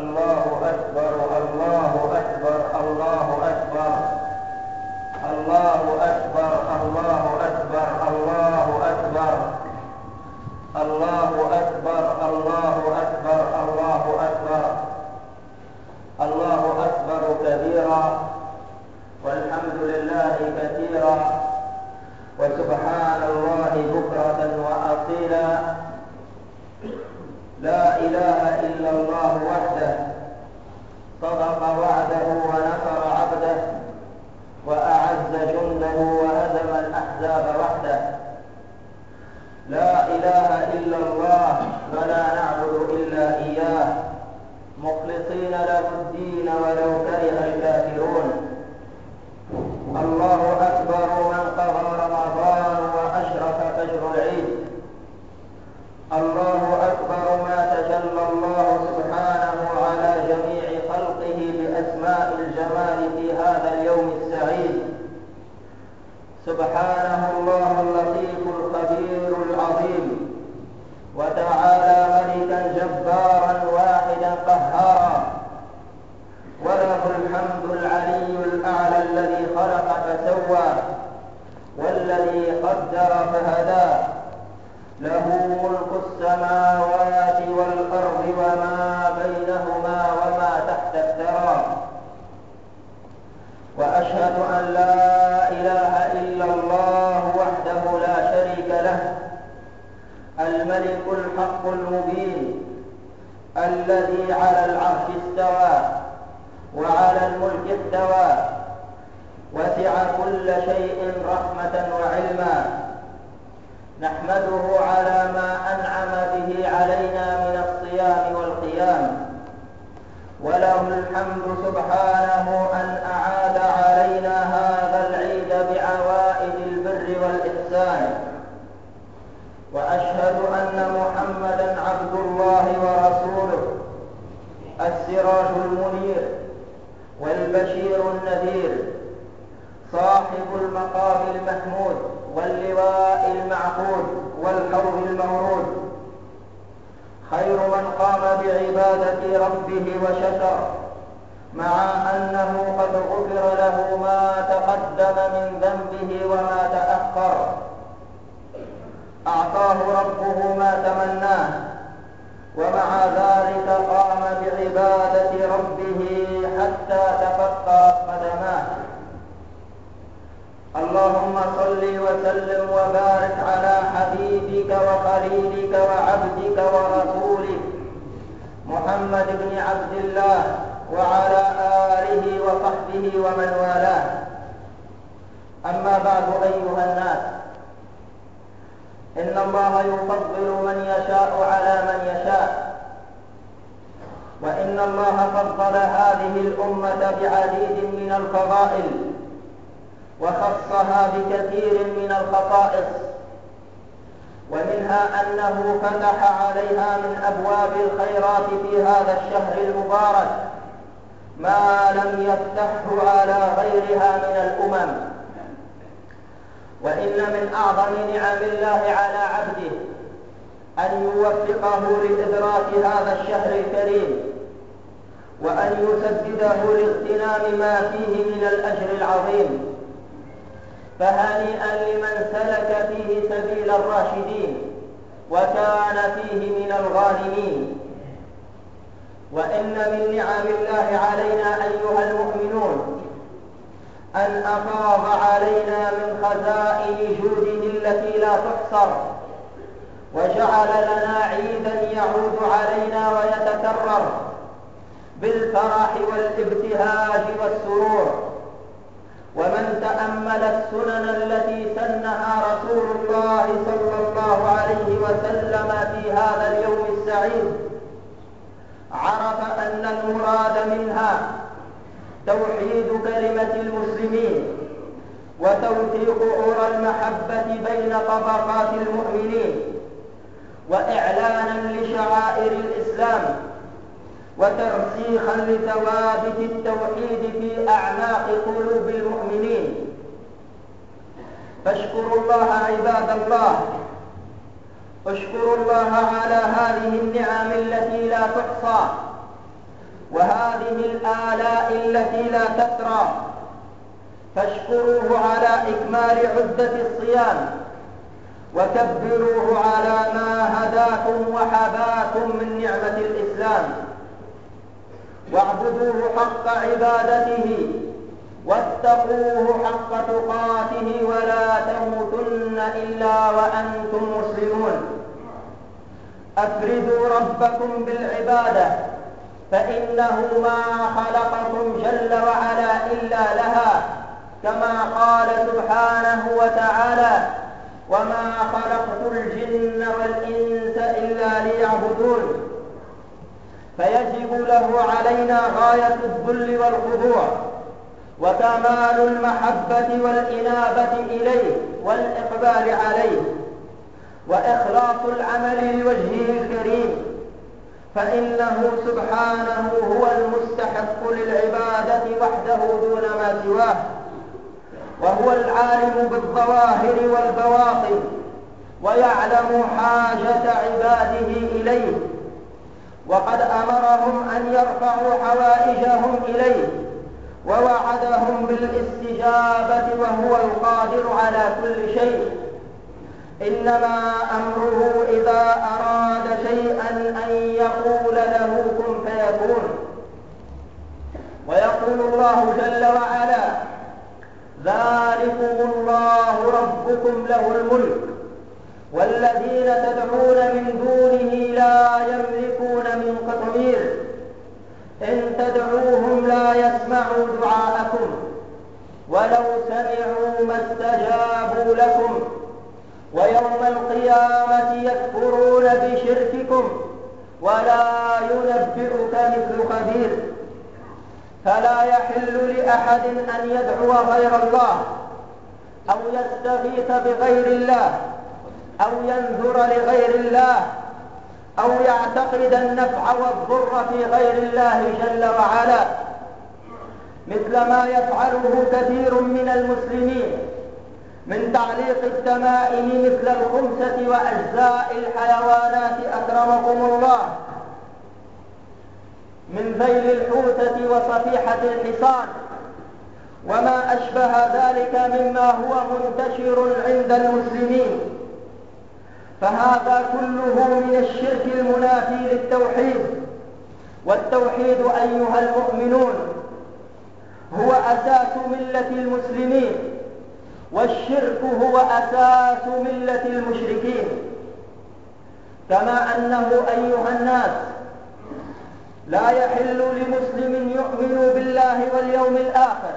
الله أكبر الله أكبر الله أكبر. الله أكبر الله أكبر الله أكبر. الله أكبر الله أكبر الله أكبر. الله أكبر كبيرا والحمد لله كثيرا. وسبحان الله بكرة وأصيلا. لا إله إلا الله وحده. صدق وعده ونصر عبده وأعز جنده وهزم الأحزاب وحده. لا إله إلا الله ولا نعبد إلا إياه مخلصين له الدين ولو كره الكافرون الله أكبر من قضى رمضان وأشرف فجر العيد الله أكبر ما تجلى الله سبحانه على جميع خلقه بأسماء الجمال في هذا اليوم السعيد سبحانه الله اللطيف الخبير العظيم وتعالى ملكا جبارا واحدا قهارا وله الحمد العلي الأعلى الذي خلق فسوى والذي قدر فهدى. له ملك السماوات والأرض وما بينهما وما تحت الثرى. وأشهد أن لا إله إلا الله وحده لا شريك له الملك الحق المبين الذي على العرش استوى وعلى الملك استوى. وسع كل شيء رحمة وعلما. نحمده على ما أنعم به علينا من الصيام والقيام. وله الحمد سبحانه حتى تفطرت قدماه اللهم صل وسلم وبارك على حبيبك وخليلك وعبدك ورسولك محمد بن عبد الله وعلى آله وصحبه ومن والاه. أما بعد أيها الناس إن الله يفضل من يشاء على من يشاء. وإن الله فضل هذه الأمة بعديد من الفضائل وخصها بكثير من الخصائص ومنها أنه فتح عليها من أبواب الخيرات في هذا الشهر المبارك ما لم يفتحه على غيرها من الأمم. وإن من أعظم نعم الله على عبده أن يوفقه لإدراك هذا الشهر الكريم. وأن يسدده لاغتنام ما فيه من الأجر العظيم. فهنيئا لمن سلك فيه سبيل الراشدين وكان فيه من الغانمين. وإن من نعم الله علينا أيها المؤمنون أن أفاض علينا من خزائن جوده التي لا تحصر وجعل لنا عيدا يعود علينا ويتكرر. بالفرح والابتهاج والسرور. ومن تأمل السنن التي سنها رسول الله صلى الله عليه وسلم في هذا اليوم السعيد عرف أن المراد منها توحيد كلمة المسلمين وتوثيق عرى المحبة بين طبقات المؤمنين وإعلانا لشعائر الإسلام. وترسيخا لثوابت التوحيد في أعماق قلوب المؤمنين. فاشكروا الله عباد الله. اشكروا الله على هذه النعم التي لا تحصى وهذه الآلاء التي لا تترى فاشكروه على إكمال عدة الصيام وكبروه على ما هداكم وحباكم من نعمة الإسلام. واعبدوه حق عبادته واتقوه حق تقاته ولا تموتن إلا وأنتم مسلمون. أفردوا ربكم بالعبادة فإنه ما خلقكم جل وعلا إلا لها كما قال سبحانه وتعالى وما خلقت الجن والإنس إلا ليعبدون فيجب له علينا غاية الذل والخضوع وكمال المحبة والإنابة إليه والإقبال عليه وإخلاص العمل لوجهه الكريم فإنه سبحانه هو المستحق للعبادة وحده دون ما سواه وهو العالم بالظواهر والبواطن ويعلم حاجة عباده إليه. وقد أمرهم أن يرفعوا حوائجهم إليه ووعدهم بالاستجابة وهو القادر على كل شيء. إنما أمره إذا أراد شيئا أن يقول له كن فيكون. ويقول الله جل وعلا ذلكم الله ربكم له الملك. والذين تدعون من دونه لا يملكون من قطمير إن تدعوهم لا يسمعوا دعاءكم. ولو سمعوا ما استجابوا لكم. ويوم القيامة يكفرون بشرككم. ولا ينبئك مثل خبير. فلا يحل لأحد أن يدعو غير الله أو يستغيث بغير الله. أو ينذر لغير الله أو يعتقد النفع والضر في غير الله جل وعلا. مثل ما يفعله كثير من المسلمين من تعليق التمائم مثل الخمسة وأجزاء الحيوانات أكرمكم الله. من ذيل الحوتة وصفيحة الحصان. وما أشبه ذلك مما هو منتشر عند المسلمين. فهذا كله من الشرك المنافي للتوحيد. والتوحيد أيها المؤمنون هو أساس ملة المسلمين والشرك هو أساس ملة المشركين. كما أنه أيها الناس لا يحل لمسلم يؤمن بالله واليوم الآخر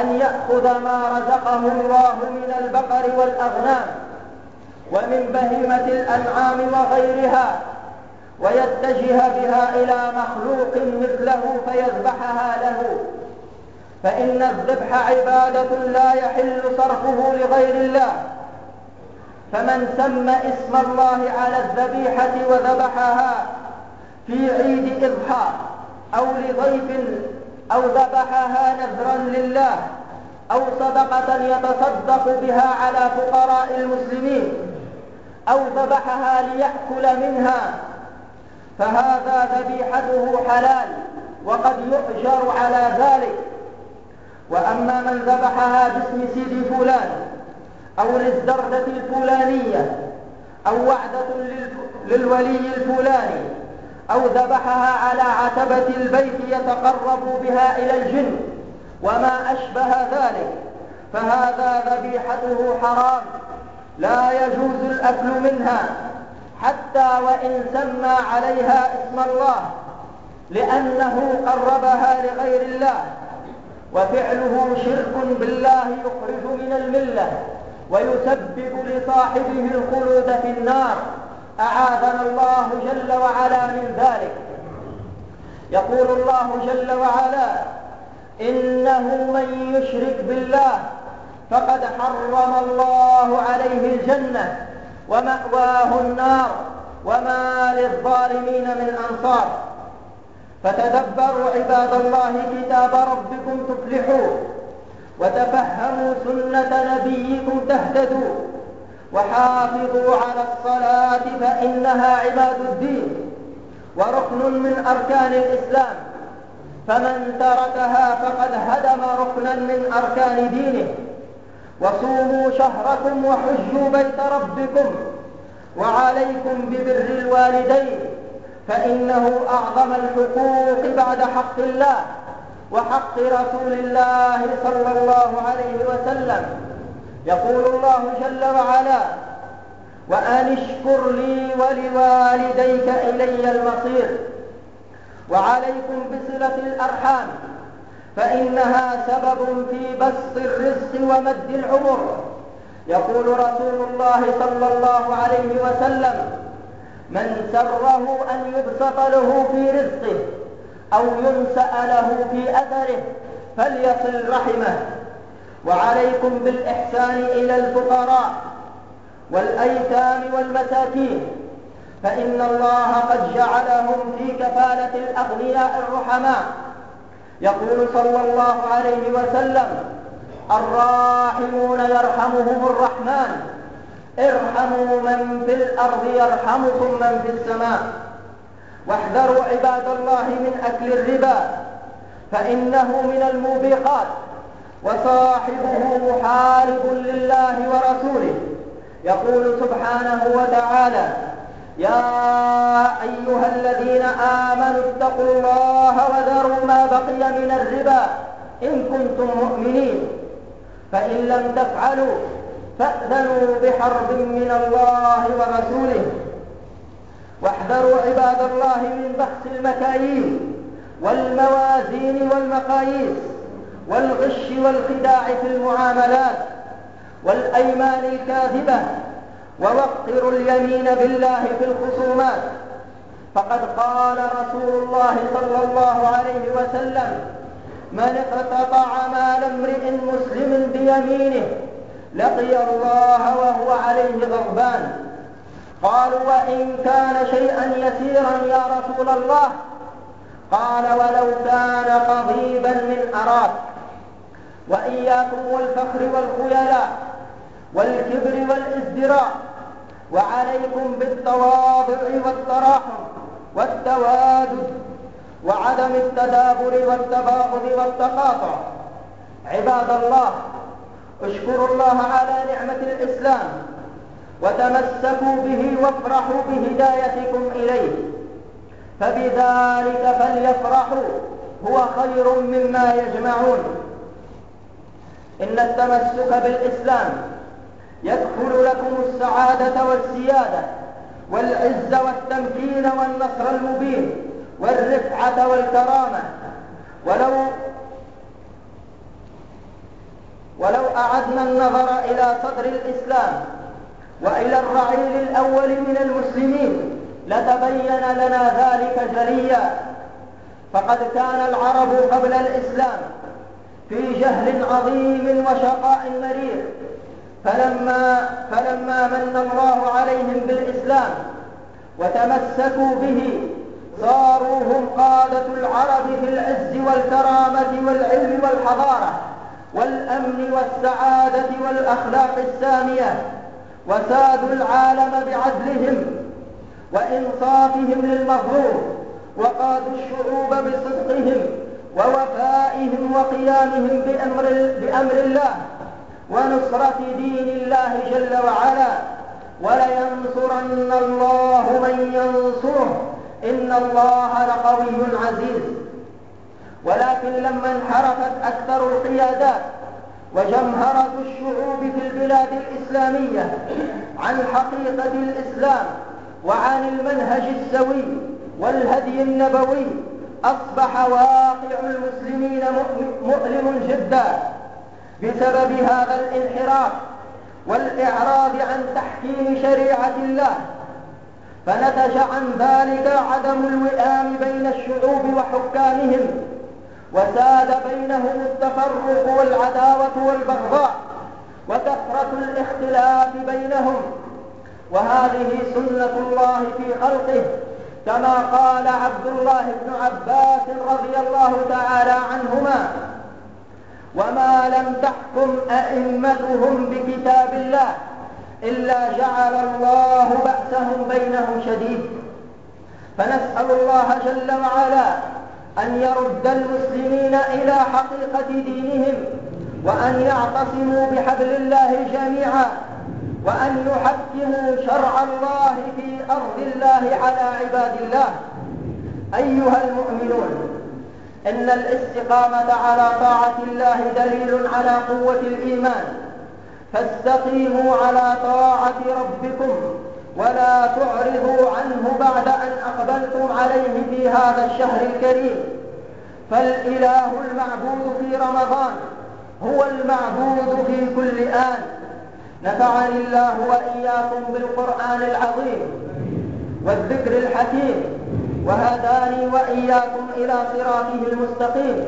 أن يأخذ ما رزقه الله من البقر والأغنام ومن بهيمة الأنعام وغيرها ويتجه بها إلى مخلوق مثله فيذبحها له. فإن الذبح عبادة لا يحل صرفه لغير الله. فمن سمى اسم الله على الذبيحة وذبحها في عيد إضحى أو لضيف أو ذبحها نذرا لله أو صدقة يتصدق بها على فقراء المسلمين. أو ذبحها ليأكل منها فهذا ذبيحته حلال وقد يؤجر على ذلك. وأما من ذبحها باسم سيد فلان أو للزردة الفلانية أو وعدة للولي الفلاني أو ذبحها على عتبة البيت يتقرب بها إلى الجن وما أشبه ذلك فهذا ذبيحته حرام. لا يجوز الأكل منها حتى وإن سمى عليها اسم الله لأنه قربها لغير الله وفعله شرك بالله يخرج من الملة ويسبب لصاحبه الخلود في النار. أعاذنا الله جل وعلا من ذلك. يقول الله جل وعلا إنه من يشرك بالله فقد حرم الله عليه الجنة ومأواه النار وما للظالمين من أنصار. فتدبروا عباد الله كتاب ربكم تفلحوا وتفهموا سنة نبيكم تهتدوا وحافظوا على الصلاة فإنها عباد الدين وركن من أركان الإسلام. فمن تركها فقد هدم ركنا من أركان دينه. وصوموا شهركم وحجوا بيت ربكم وعليكم ببر الوالدين فإنه أعظم الحقوق بعد حق الله وحق رسول الله صلى الله عليه وسلم. يقول الله جل وعلا وأن اشكر لي ولوالديك إلي المصير وعليكم بصلة الأرحام فإنها سبب في بسط الرزق ومد العمر. يقول رسول الله صلى الله عليه وسلم من سره أن يبسط له في رزقه أو ينسأ له في أثره فليصل رحمه. وعليكم بالإحسان إلى الفقراء والأيتام والمساكين. فإن الله قد جعلهم في كفالة الأغنياء الرحماء. يقول صلى الله عليه وسلم الراحمون يرحمهم الرحمن ارحموا من في الأرض يرحمكم من في السماء واحذروا عباد الله من أكل الربا فإنه من الموبقات وصاحبه محارب لله ورسوله. يقول سبحانه وتعالى يا أيها الذين آمنوا اتقوا الله وذروا ما بقي من الربا إن كنتم مؤمنين. فإن لم تفعلوا فأذنوا بحرب من الله ورسوله. واحذروا عباد الله من بخس المكاييل والموازين والمقاييس والغش والخداع في المعاملات والأيمان الكاذبة ووقروا اليمين بالله في الخصومات. فقد قال رسول الله صلى الله عليه وسلم من اقتطع مال امرئ مسلم بيمينه لقي الله وهو عليه غضبان. قالوا وإن كان شيئا يسيرا يا رسول الله. قال ولو كان قضيبا من أراك. وإياكم والفخر والخيلاء والكبر والإزدراء وعليكم بالتواضع والتراحم والتوادد وعدم التدابر والتباغض والتقاطع. عباد الله اشكروا الله على نعمة الإسلام وتمسكوا به وافرحوا بهدايتكم إليه. فبذلك فليفرحوا هو خير مما يجمعون. إن التمسك بالإسلام يدخل لكم السعادة والسيادة والعز والتمكين والنصر المبين والرفعة والكرامة. ولو ولو أعدنا النظر إلى صدر الإسلام وإلى الرعيل الأول من المسلمين لتبين لنا ذلك جليا. فقد كان العرب قبل الإسلام في جهل عظيم وشقاء مرير. فلما, فلما من الله عليهم بالإسلام وتمسكوا به صاروا هم قادة العرب في العز والكرامة والعلم والحضارة والأمن والسعادة والأخلاق السامية وسادوا العالم بعدلهم وإنصافهم للمظلوم وقادوا الشعوب بصدقهم ووفائهم وقيامهم بأمر, بأمر الله ونصرة دين الله جل وعلا. ولينصرن الله من ينصره. إن الله لقوي عزيز. ولكن لما انحرفت أكثر القيادات وجمهرة الشعوب في البلاد الإسلامية عن حقيقة الإسلام وعن المنهج السوي والهدي النبوي أصبح واقع المسلمين مؤلم جدا. بسبب هذا الانحراف والإعراض عن تحكيم شريعة الله. فنتج عن ذلك عدم الوئام بين الشعوب وحكامهم وساد بينهم التفرق والعداوة والبغضاء وكثرة الاختلاف بينهم. وهذه سنة الله في خلقه كما قال عبد الله بن عباس رضي الله تعالى عنهما وما لم تحكم أئمتهم بكتاب الله إلا جعل الله بأسهم بينهم شديد فنسأل الله جل وعلا أن يرد المسلمين إلى حقيقة دينهم وأن يعتصموا بحبل الله جميعا وأن يحكموا شرع الله في أرض الله على عباد الله أيها المؤمنون إن الاستقامة على طاعة الله دليل على قوة الإيمان. فاستقيموا على طاعة ربكم ولا تعرضوا عنه بعد أن أقبلتم عليه في هذا الشهر الكريم. فالإله المعبود في رمضان هو المعبود في كل آن. نفعني الله وإياكم بالقرآن العظيم والذكر الحكيم. وهداني وإياكم إلى صراطه المستقيم.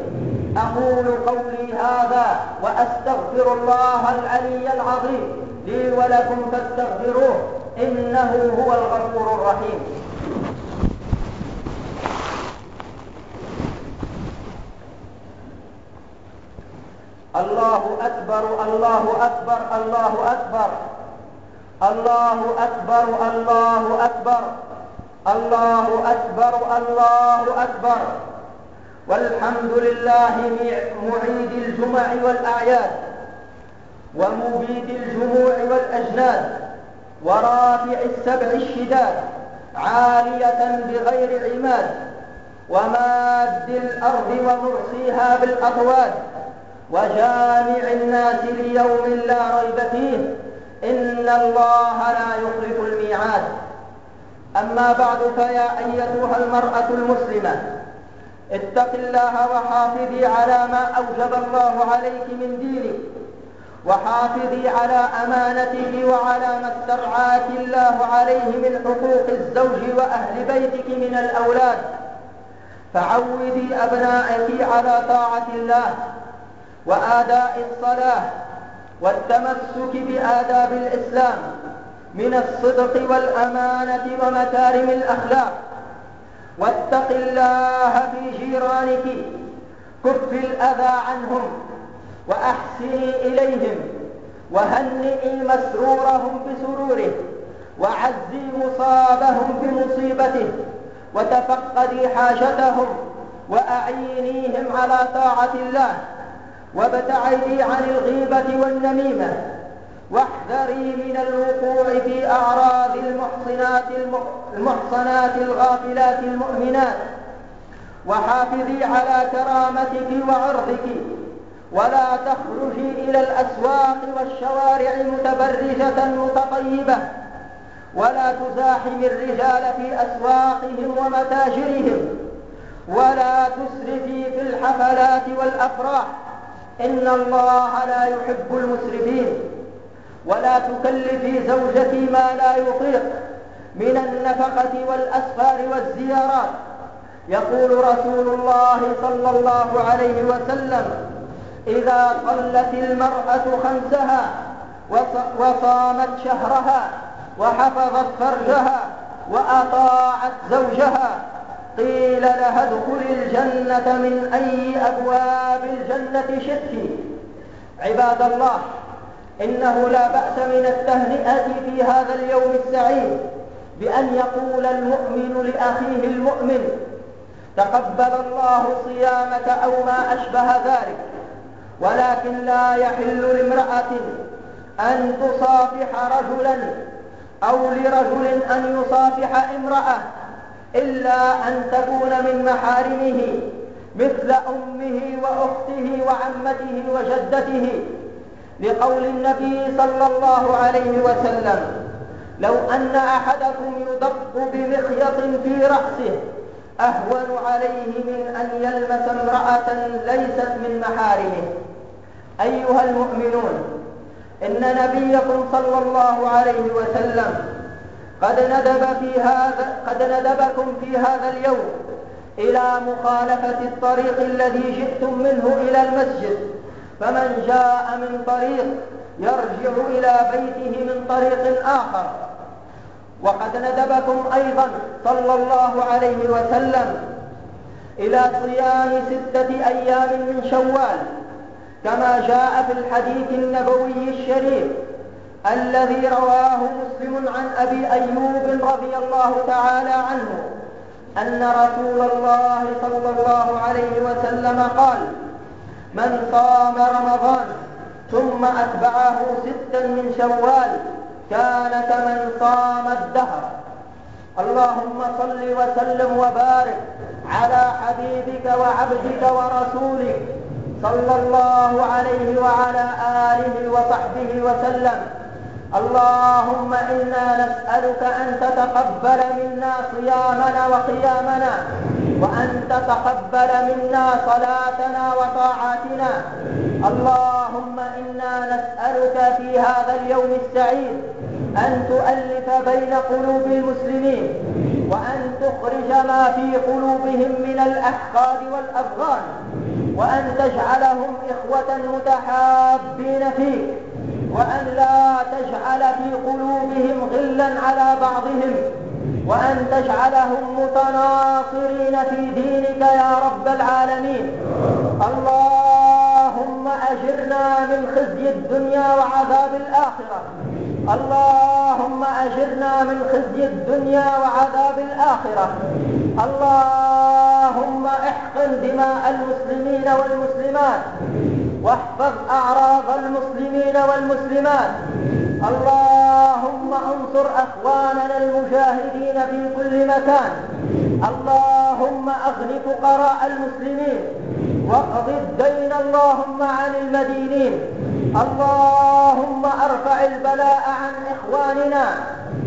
أقول قولي هذا وأستغفر الله العلي العظيم. لي ولكم فاستغفروه. إنه هو الغفور الرحيم. الله أكبر الله أكبر الله أكبر. الله أكبر الله أكبر. الله أكبر الله أكبر والحمد لله معيد الجمع والأعياد ومبيد الجموع والأجناد ورافع السبع الشداد عالية بغير عماد وماد الأرض ومرسيها بالأطواد وجامع الناس ليوم لا ريب فيه. إن الله لا يخلف الميعاد. أما بعد فيا أيتها المرأة المسلمة اتق الله وحافظي على ما أوجب الله عليك من دينك وحافظي على أمانته وعلى ما استرعاك الله عليه من حقوق الزوج وأهل بيتك من الأولاد. فعودي أبنائك على طاعة الله وآداء الصلاة والتمسك بآداب الإسلام. من الصدق والأمانة ومكارم الأخلاق. واتق الله في جيرانك كف الأذى عنهم وأحسني إليهم وهنئي مسرورهم بسروره وعزي مصابهم بمصيبته وتفقدي حاجتهم وأعينيهم على طاعة الله وابتعدي عن الغيبة والنميمة. واحذري من الوقوع في أعراض المحصنات المحصنات الغافلات المؤمنات. وحافظي على كرامتك وعرضك ولا تخرجي إلى الأسواق والشوارع متبرجة متطيبة ولا تزاحم الرجال في أسواقهم ومتاجرهم ولا تسرفي في الحفلات والأفراح. إن الله لا يحب المسرفين. ولا تكلفي زوجتي ما لا يطيق من النفقة والأسفار والزيارات. يقول رسول الله صلى الله عليه وسلم إذا صلت المرأة خمسها وصامت شهرها وحفظت فرجها وأطاعت زوجها قيل لها ادخل الجنة من أي أبواب الجنة شئت. عباد الله إنه لا بأس من التهنئة في هذا اليوم السعيد بأن يقول المؤمن لأخيه المؤمن تقبل الله صيامك أو ما أشبه ذلك ولكن لا يحل لامرأة أن تصافح رجلا أو لرجل أن يصافح امرأة إلا أن تكون من محارمه مثل أمه وأخته وعمته وجدته. لقول النبي صلى الله عليه وسلم لو أن أحدكم يدق بمخيط في رأسه أهون عليه من أن يلمس امرأة ليست من محارمه. أيها المؤمنون إن نبيكم صلى الله عليه وسلم قد ندب في هذا قد ندبكم في هذا اليوم إلى مخالفة الطريق الذي جئتم منه إلى المسجد. فمن جاء من طريق يرجع إلى بيته من طريق آخر. وقد ندبكم أيضا صلى الله عليه وسلم إلى صيام ستة أيام من شوال كما جاء في الحديث النبوي الشريف الذي رواه مسلم عن أبي أيوب رضي الله تعالى عنه أن رسول الله صلى الله عليه وسلم قال من صام رمضان ثم أتبعه ستا من شوال كان كمن صام الدهر. اللهم صل وسلم وبارك على حبيبك وعبدك ورسولك صلى الله عليه وعلى آله وصحبه وسلم. اللهم إنا نسألك أن تتقبل منا صيامنا وقيامنا وأن تتقبل منا صلاتنا وطاعاتنا. اللهم إنا نسألك في هذا اليوم السعيد أن تؤلف بين قلوب المسلمين وأن تخرج ما في قلوبهم من الأحقاد والأبغان وأن تجعلهم إخوة متحابين فيك وأن لا تجعل في قلوبهم غلا على بعضهم وأن تجعلهم متناصرين في دينك يا رب العالمين. اللهم أجرنا من خزي الدنيا وعذاب الآخرة. اللهم أجرنا من خزي الدنيا وعذاب الآخرة. اللهم احقن دماء المسلمين والمسلمات. واحفظ أعراض المسلمين والمسلمات. اللهم انصر أخواننا المجاهدين في كل مكان. اللهم أغن فقراء المسلمين واقض الدين اللهم عن المدينين. اللهم أرفع البلاء عن إخواننا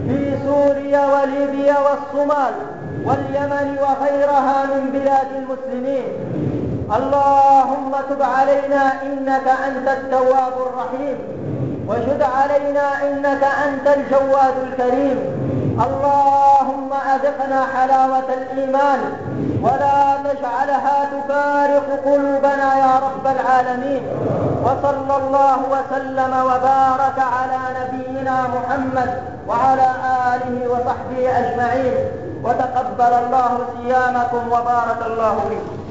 في سوريا وليبيا والصومال واليمن وغيرها من بلاد المسلمين. اللهم تب علينا إنك أنت التواب الرحيم. وجد علينا إنك أنت الجواد الكريم. اللهم أذقنا حلاوة الإيمان ولا تجعلها تفارق قلوبنا يا رب العالمين. وصلى الله وسلم وبارك على نبينا محمد وعلى آله وصحبه أجمعين. وتقبل الله صيامكم وبارك الله فيكم.